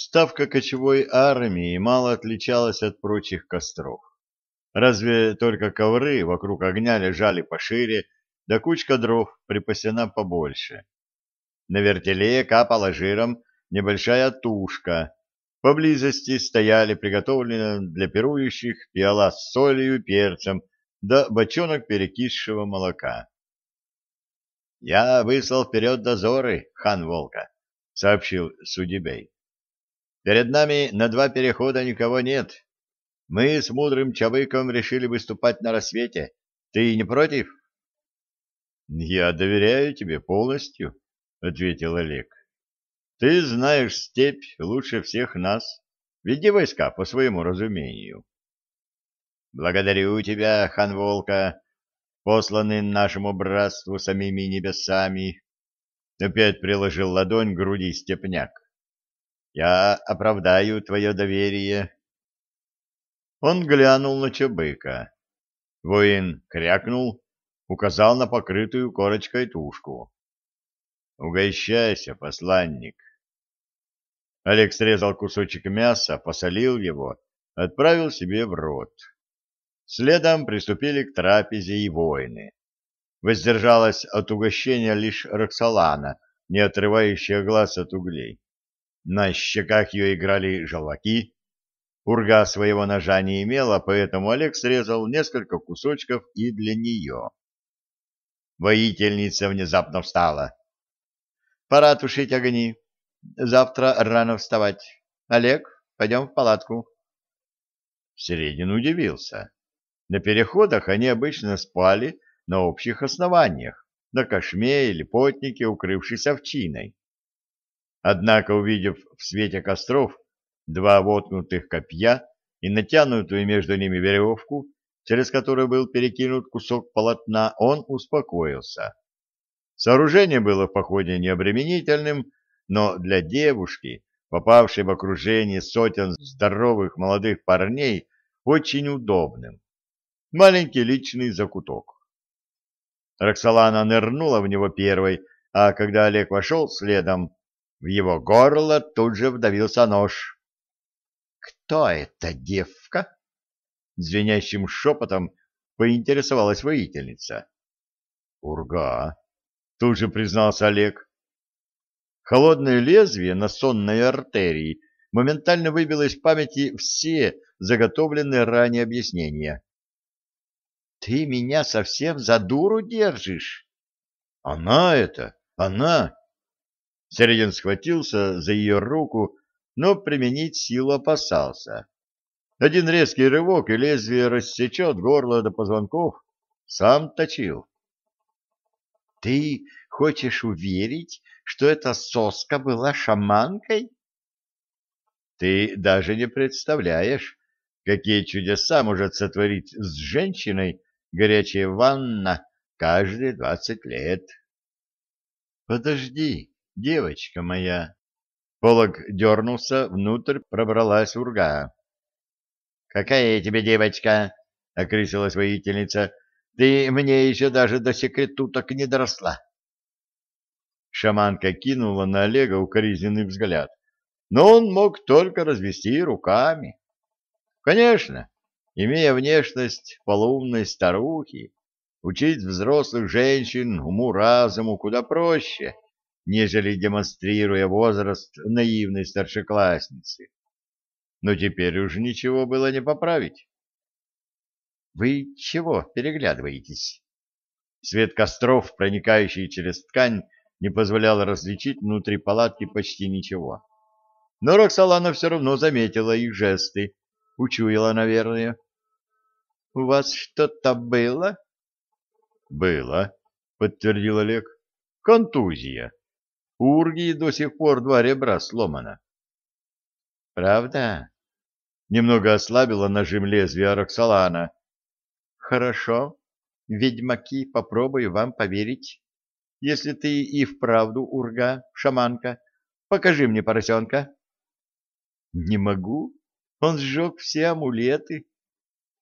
Ставка кочевой армии мало отличалась от прочих костров. Разве только ковры вокруг огня лежали пошире, да кучка дров припасена побольше. На вертеле капала жиром небольшая тушка. Поблизости стояли приготовленные для пирующих пиала с солью и перцем, да бочонок перекисшего молока. — Я выслал вперед дозоры, хан Волка, — сообщил Судебей. — Перед нами на два перехода никого нет. Мы с мудрым Чабыком решили выступать на рассвете. Ты не против? — Я доверяю тебе полностью, — ответил Олег. — Ты знаешь степь лучше всех нас. Веди войска по своему разумению. — Благодарю тебя, хан Волка, посланный нашему братству самими небесами. Опять приложил ладонь к груди степняк. Я оправдаю твое доверие. Он глянул на Чебыка. Воин крякнул, указал на покрытую корочкой тушку. «Угощайся, посланник!» Олег срезал кусочек мяса, посолил его, отправил себе в рот. Следом приступили к трапезе и воины. Воздержалась от угощения лишь Роксолана, не отрывающая глаз от углей. На щеках ее играли желваки, Урга своего ножа не имела, поэтому Олег срезал несколько кусочков и для нее. Воительница внезапно встала. «Пора тушить огни. Завтра рано вставать. Олег, пойдем в палатку». Середин удивился. На переходах они обычно спали на общих основаниях, на кошме или потнике, укрывшись овчиной. Однако, увидев в свете костров два воткнутых копья и натянутую между ними веревку, через которую был перекинут кусок полотна, он успокоился. Сооружение было в походе необременительным, но для девушки, попавшей в окружение сотен здоровых молодых парней, очень удобным. Маленький личный закуток. Роксолана нырнула в него первой, а когда Олег вошел следом, в его горло тут же вдавился нож. «Кто эта девка?» Звенящим шепотом поинтересовалась воительница. «Урга», — тут же признался Олег. Холодное лезвие на сонной артерии моментально выбило из памяти все заготовленные ранее объяснения. «Ты меня совсем за дуру держишь?» «Она это, она!» Середин схватился за ее руку но применить силу опасался. Один резкий рывок, и лезвие рассечет горло до позвонков. Сам точил. — Ты хочешь уверить, что эта соска была шаманкой? — Ты даже не представляешь, какие чудеса может сотворить с женщиной горячая ванна каждые двадцать лет. — Подожди, девочка моя, Полог дернулся, внутрь пробралась урга. — Какая тебе девочка? — окрысилась воительница. — Ты мне еще даже до секретуток не доросла. Шаманка кинула на Олега укоризненный взгляд, но он мог только развести руками. Конечно, имея внешность полуумной старухи, учить взрослых женщин уму-разуму куда проще — нежели демонстрируя возраст наивной старшеклассницы. Но теперь уже ничего было не поправить. «Вы чего переглядываетесь?» Свет костров, проникающий через ткань, не позволял различить внутри палатки почти ничего. Но Роксолана все равно заметила их жесты, учуяла, наверное. — У вас что-то было? — Было, — подтвердил Олег. — Контузия. У Урги до сих пор два ребра сломано. — Правда? Немного ослабила нажим лезвия Роксолана. — Хорошо. Ведьмаки, попробую вам поверить. Если ты и вправду урга, шаманка, покажи мне поросенка. — Не могу. Он сжег все амулеты.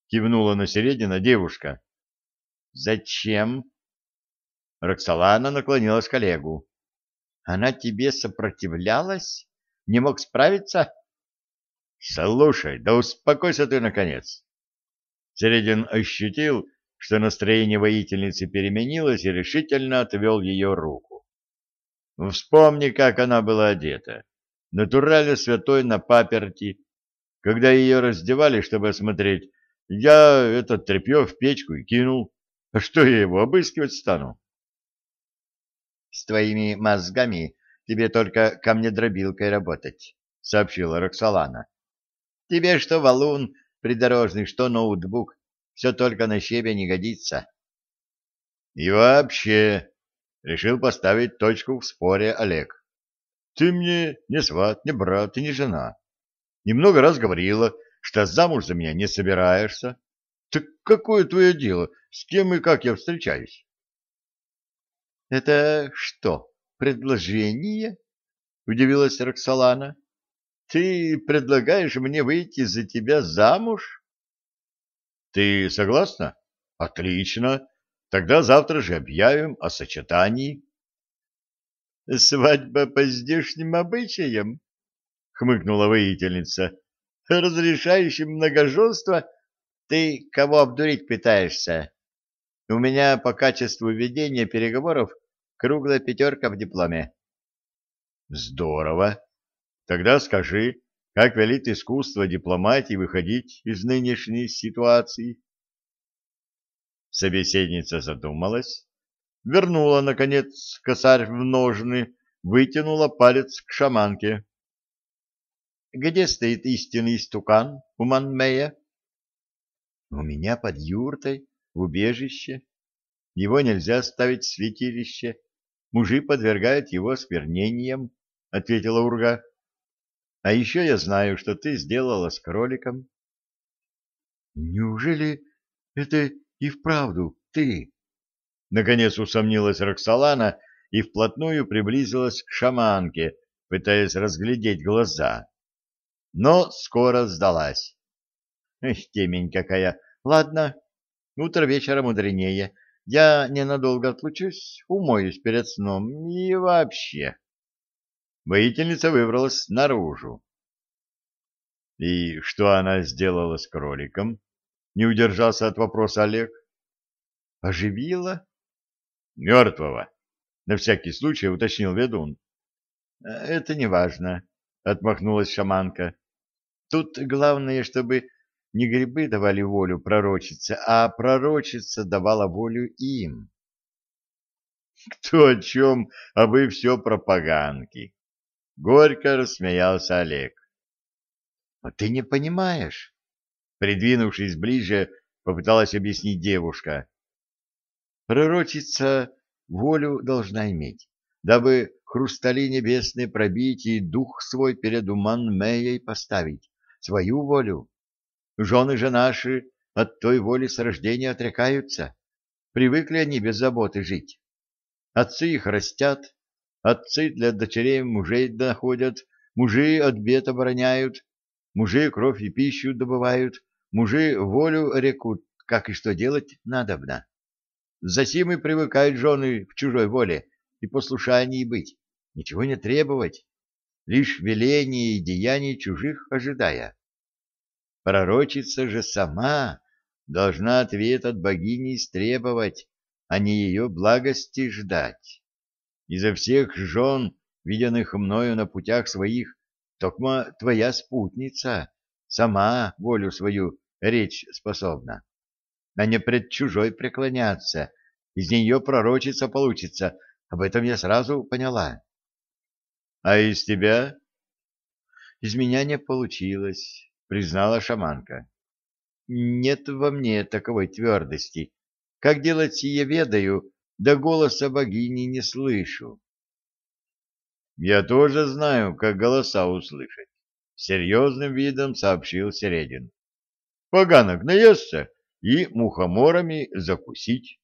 Кивнула на середина девушка. — Зачем? Роксолана наклонилась к Олегу. Она тебе сопротивлялась? Не мог справиться? Слушай, да успокойся ты, наконец. Середин ощутил, что настроение воительницы переменилось и решительно отвел ее руку. Вспомни, как она была одета. Натурально святой на паперти. Когда ее раздевали, чтобы осмотреть, я этот тряпье в печку и кинул. А что я его обыскивать стану? С твоими мозгами тебе только камнедробилкой работать, сообщила Роксолана. Тебе что валун придорожный, что ноутбук, все только на щебе не годится. И вообще, решил поставить точку в споре Олег. Ты мне не сват, не брат и не жена. Немного раз говорила, что замуж за меня не собираешься. Так какое твое дело, с кем и как я встречаюсь? — Это что, предложение? — удивилась Роксолана. — Ты предлагаешь мне выйти за тебя замуж? — Ты согласна? — Отлично. Тогда завтра же объявим о сочетании. — Свадьба по здешним обычаям? — хмыкнула воительница. — Разрешающим многоженство? Ты кого обдурить пытаешься? У меня по качеству ведения переговоров круглая пятерка в дипломе. Здорово. Тогда скажи, как велит искусство дипломатии выходить из нынешней ситуации? Собеседница задумалась, вернула, наконец, косарь в ножны, вытянула палец к шаманке. — Где стоит истинный стукан у Манмея? — У меня под юртой в убежище. Его нельзя ставить в святилище. Мужи подвергают его сквернениям, — ответила Урга. — А еще я знаю, что ты сделала с кроликом. — Неужели это и вправду ты? Наконец усомнилась Роксолана и вплотную приблизилась к шаманке, пытаясь разглядеть глаза. Но скоро сдалась. Эх, темень какая! Ладно, Утро вечера мудренее. Я ненадолго отлучусь, умоюсь перед сном и вообще. Воительница выбралась наружу. И что она сделала с кроликом? Не удержался от вопроса Олег. Оживила? Мертвого. На всякий случай уточнил ведун. Это не важно, отмахнулась шаманка. Тут главное, чтобы не грибы давали волю пророчице, а пророчица давала волю им. Кто о чем, а вы все пропаганки. Горько рассмеялся Олег. Но ты не понимаешь. Придвинувшись ближе, попыталась объяснить девушка. Пророчица волю должна иметь, дабы хрустали небесные пробить и дух свой перед уман Мэей поставить, свою волю Жены же наши от той воли с рождения отрекаются. Привыкли они без заботы жить. Отцы их растят, отцы для дочерей мужей находят, мужи от бед обороняют, мужи кровь и пищу добывают, мужи волю рекут, как и что делать надобно. Засим и привыкают жены в чужой воле и послушании быть, ничего не требовать, лишь веления и деяний чужих ожидая. Пророчица же сама должна ответ от богини истребовать, а не ее благости ждать. Изо всех жен, виденных мною на путях своих, токма твоя спутница сама волю свою речь способна, а не пред чужой преклоняться. Из нее пророчица получится, об этом я сразу поняла. А из тебя? Из меня не получилось признала шаманка. Нет во мне таковой твердости. Как делать сие ведаю, да голоса богини не слышу. Я тоже знаю, как голоса услышать, серьезным видом сообщил Середин. Поганок наесться и мухоморами закусить.